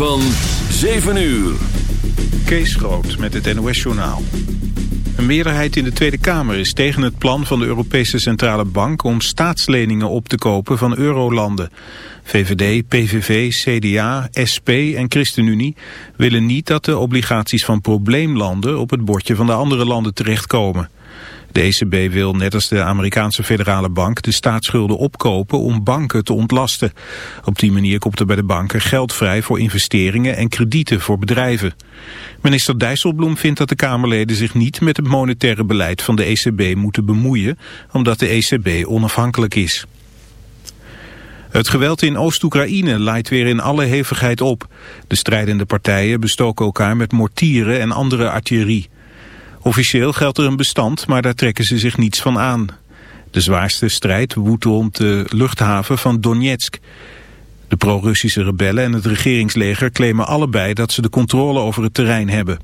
Van 7 uur. Kees Groot met het NOS-journaal. Een meerderheid in de Tweede Kamer is tegen het plan van de Europese Centrale Bank... om staatsleningen op te kopen van eurolanden. VVD, PVV, CDA, SP en ChristenUnie willen niet dat de obligaties van probleemlanden... op het bordje van de andere landen terechtkomen. De ECB wil, net als de Amerikaanse federale bank, de staatsschulden opkopen om banken te ontlasten. Op die manier komt er bij de banken geld vrij voor investeringen en kredieten voor bedrijven. Minister Dijsselbloem vindt dat de Kamerleden zich niet met het monetaire beleid van de ECB moeten bemoeien, omdat de ECB onafhankelijk is. Het geweld in Oost-Oekraïne leidt weer in alle hevigheid op. De strijdende partijen bestoken elkaar met mortieren en andere artillerie. Officieel geldt er een bestand, maar daar trekken ze zich niets van aan. De zwaarste strijd woedt rond de luchthaven van Donetsk. De pro-Russische rebellen en het regeringsleger claimen allebei dat ze de controle over het terrein hebben.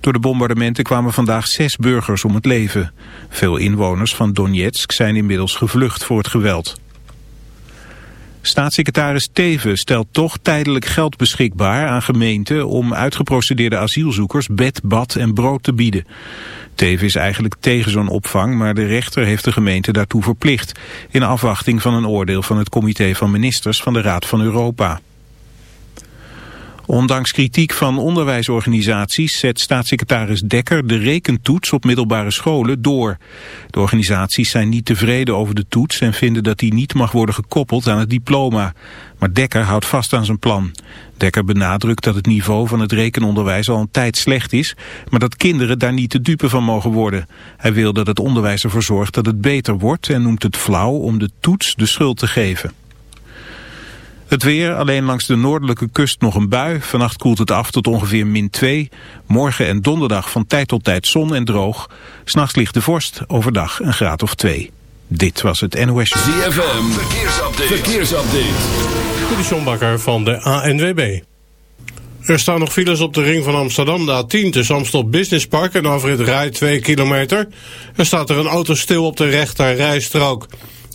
Door de bombardementen kwamen vandaag zes burgers om het leven. Veel inwoners van Donetsk zijn inmiddels gevlucht voor het geweld. Staatssecretaris Teven stelt toch tijdelijk geld beschikbaar aan gemeenten om uitgeprocedeerde asielzoekers bed, bad en brood te bieden. Teven is eigenlijk tegen zo'n opvang, maar de rechter heeft de gemeente daartoe verplicht, in afwachting van een oordeel van het comité van ministers van de Raad van Europa. Ondanks kritiek van onderwijsorganisaties zet staatssecretaris Dekker de rekentoets op middelbare scholen door. De organisaties zijn niet tevreden over de toets en vinden dat die niet mag worden gekoppeld aan het diploma. Maar Dekker houdt vast aan zijn plan. Dekker benadrukt dat het niveau van het rekenonderwijs al een tijd slecht is, maar dat kinderen daar niet te dupe van mogen worden. Hij wil dat het onderwijs ervoor zorgt dat het beter wordt en noemt het flauw om de toets de schuld te geven. Het weer, alleen langs de noordelijke kust nog een bui. Vannacht koelt het af tot ongeveer min 2. Morgen en donderdag van tijd tot tijd zon en droog. S'nachts ligt de vorst, overdag een graad of 2. Dit was het NOS. ZFM, verkeersupdate. verkeersupdate. Bakker van de ANWB. Er staan nog files op de ring van Amsterdam, de A10, tussen Amstel Business Park en afrit Rij 2 kilometer. Er staat er een auto stil op de rechter rijstrook.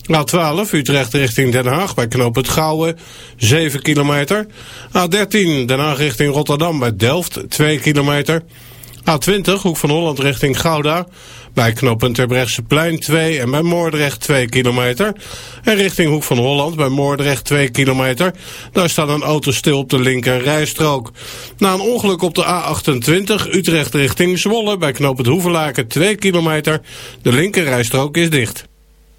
A12 Utrecht richting Den Haag bij knoop het Gouwen 7 kilometer. A13 Den Haag richting Rotterdam bij Delft 2 kilometer. A20 Hoek van Holland richting Gouda bij knooppunt plein 2 en bij Moordrecht 2 kilometer. En richting Hoek van Holland bij Moordrecht 2 kilometer. Daar staat een auto stil op de linker rijstrook. Na een ongeluk op de A28 Utrecht richting Zwolle bij knooppunt Hoevelaken 2 kilometer. De linker rijstrook is dicht.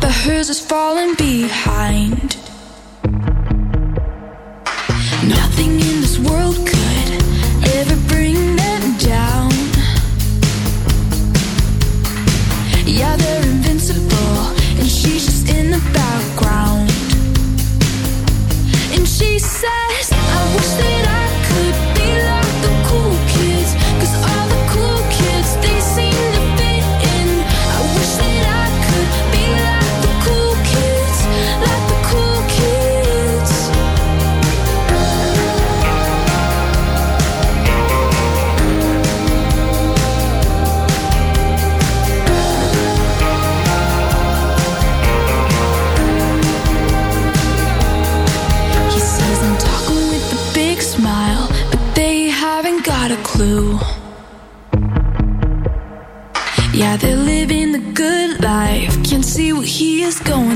But hers is falling behind. He is going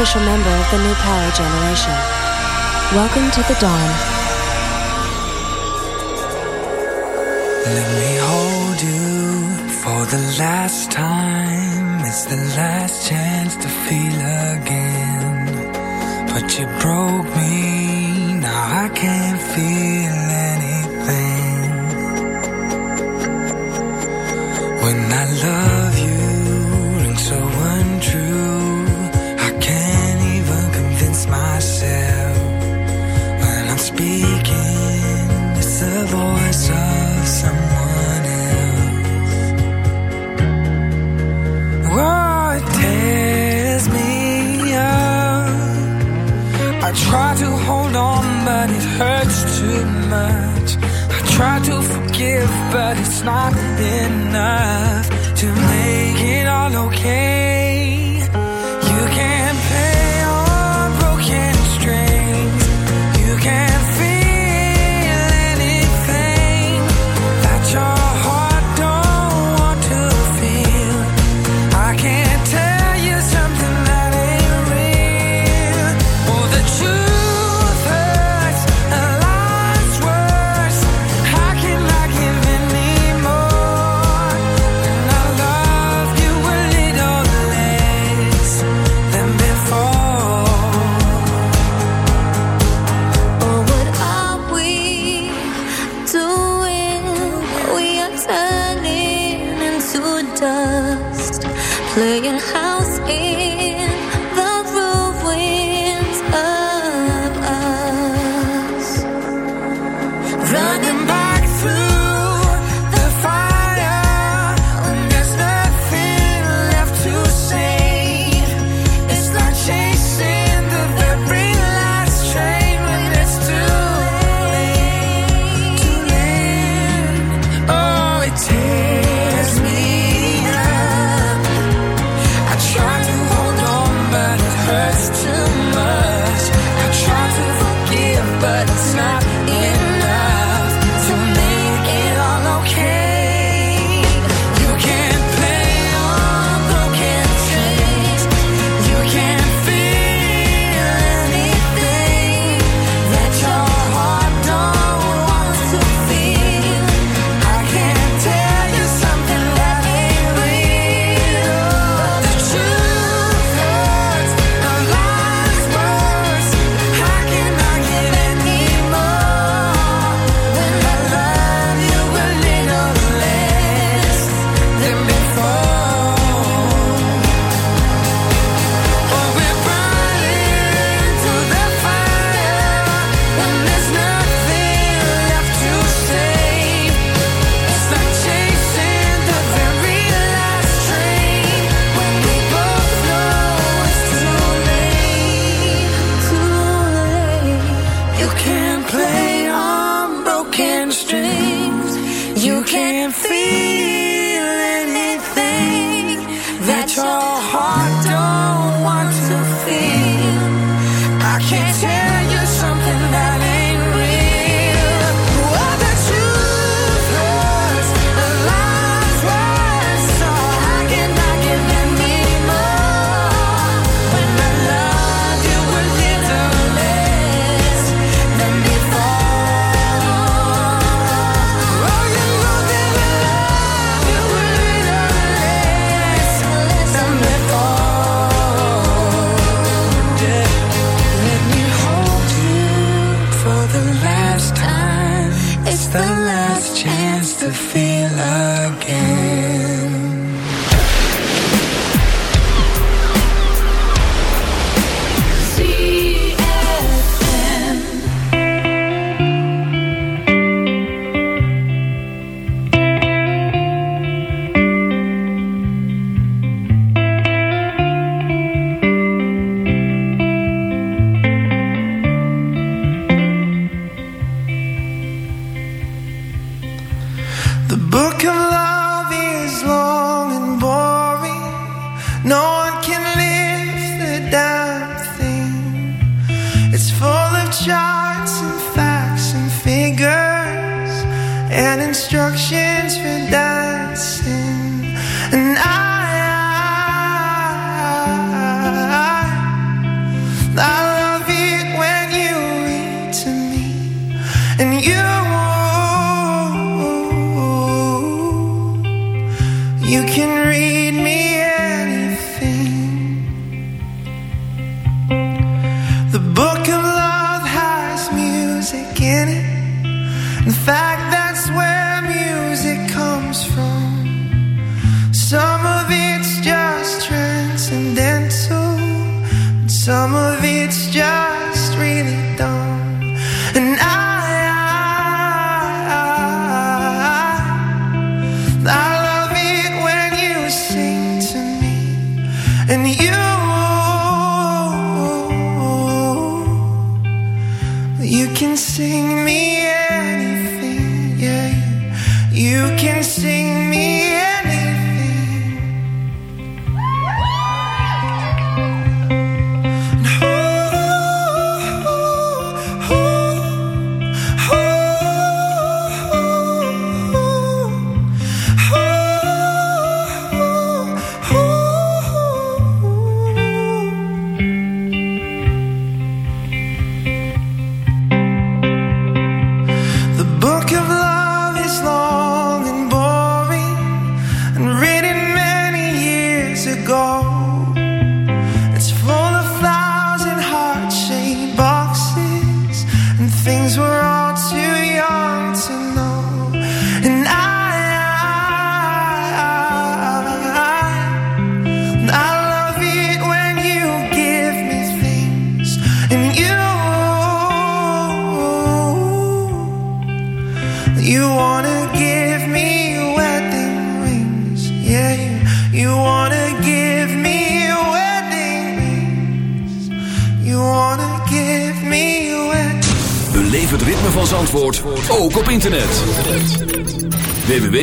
official member of the new power generation. Welcome to the dawn. Let me hold you for the last time. It's the last chance to feel again. But you broke me, now I can't feel anything. When I love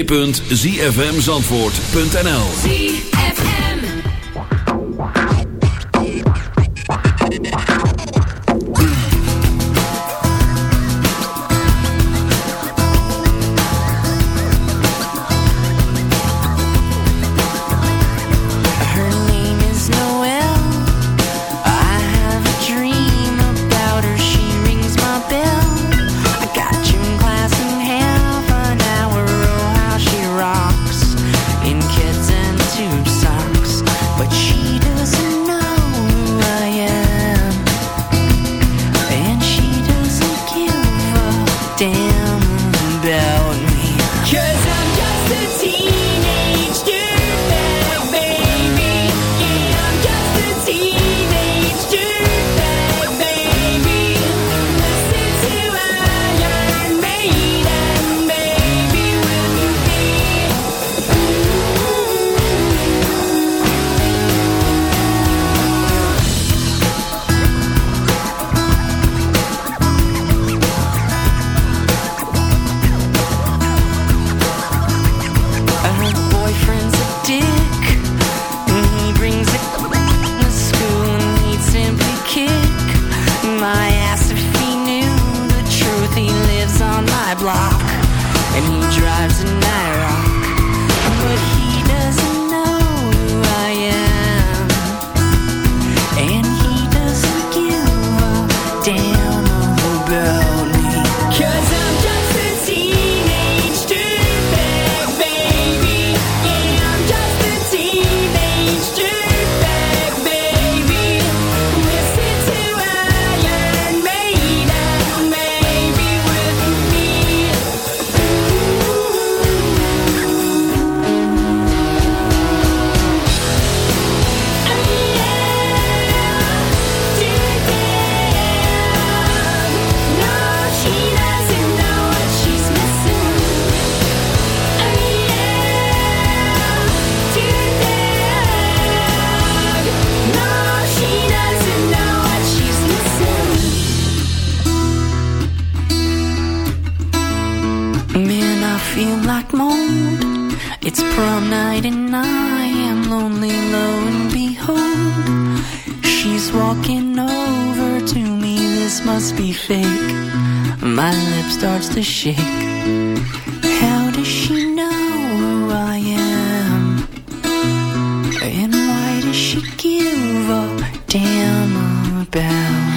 www.zfmzandvoort.nl My lip starts to shake. How does she know who I am? And why does she give a damn about?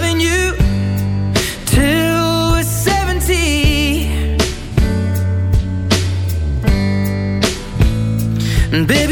And baby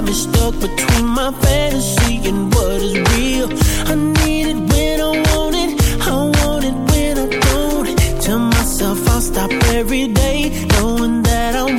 I'm stuck between my fantasy and what is real. I need it when I want it, I want it when I don't. Tell myself I'll stop every day, knowing that I'm.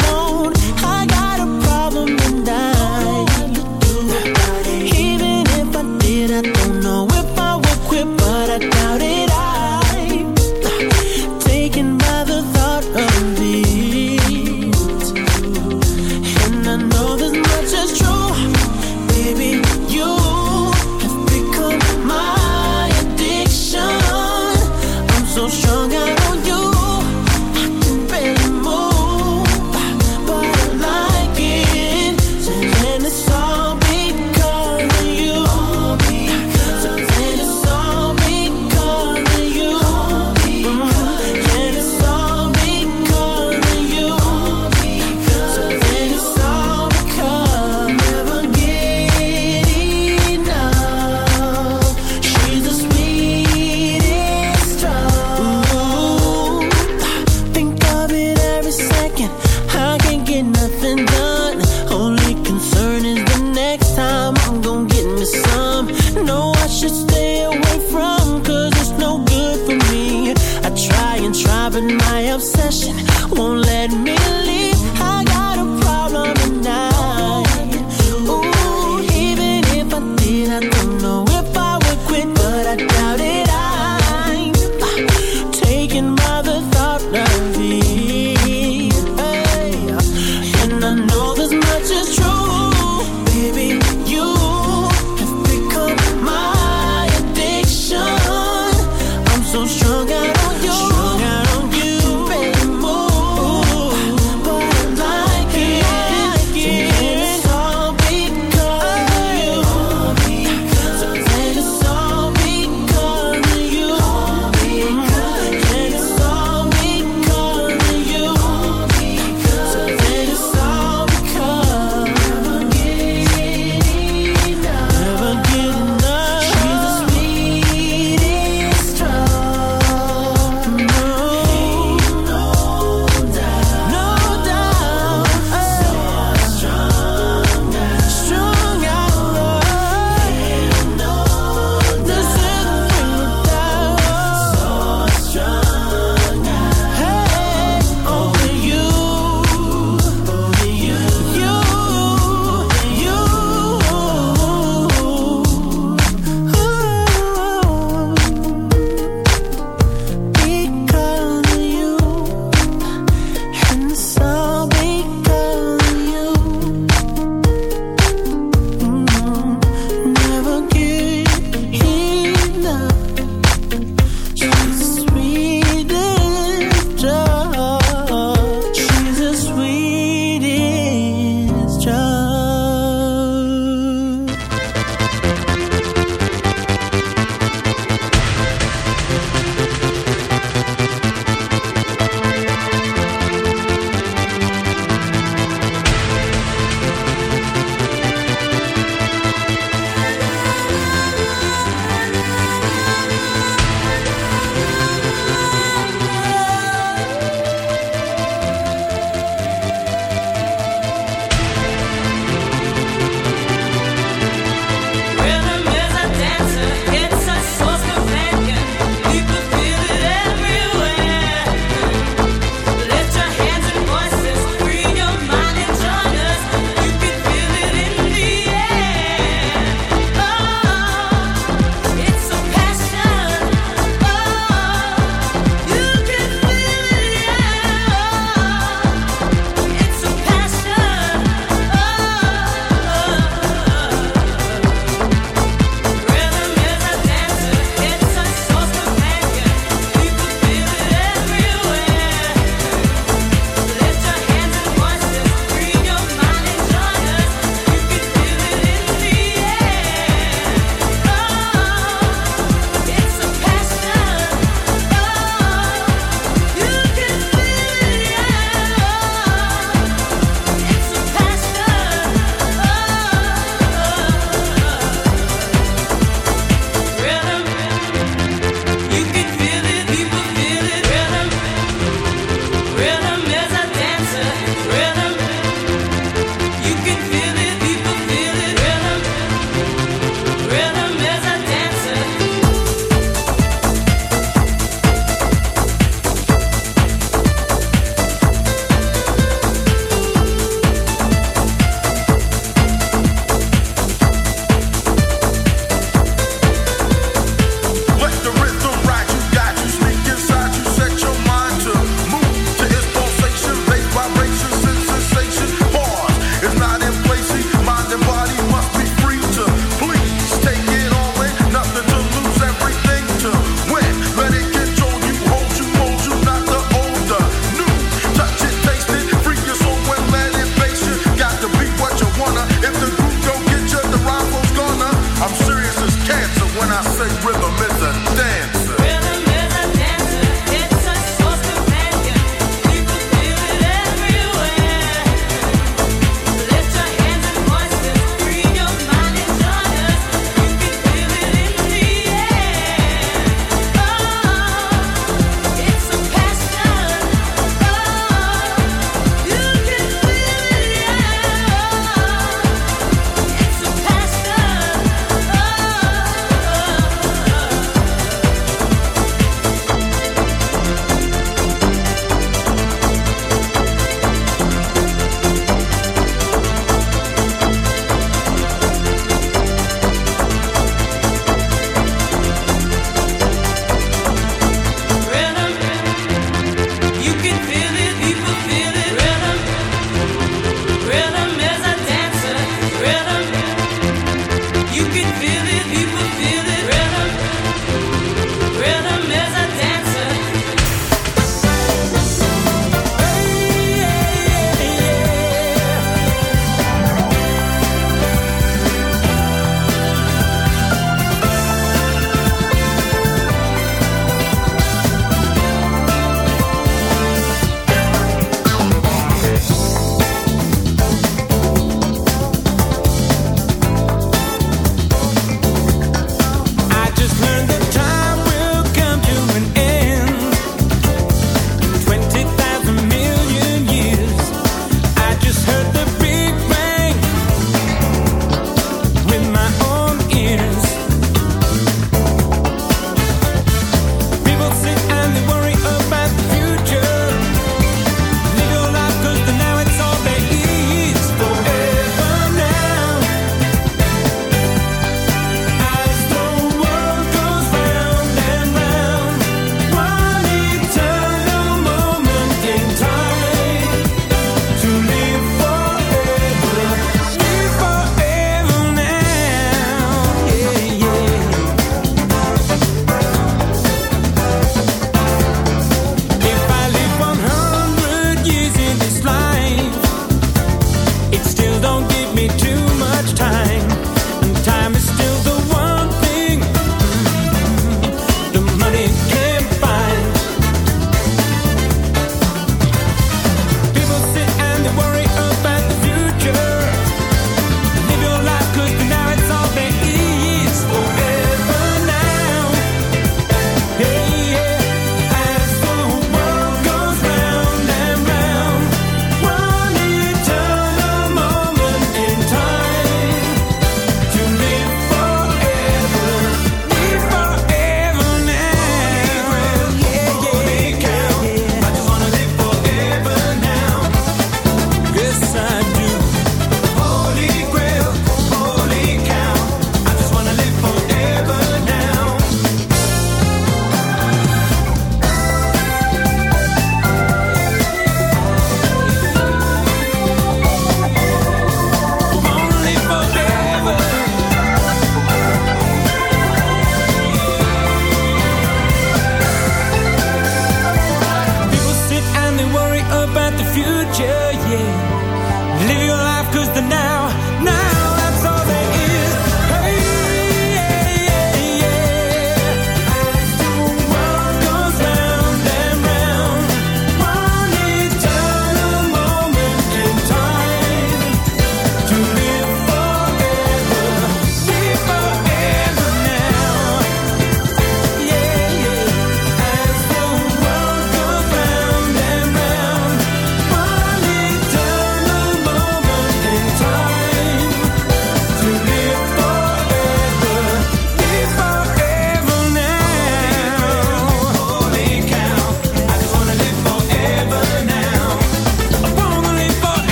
your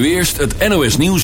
nu eerst het NOS nieuws.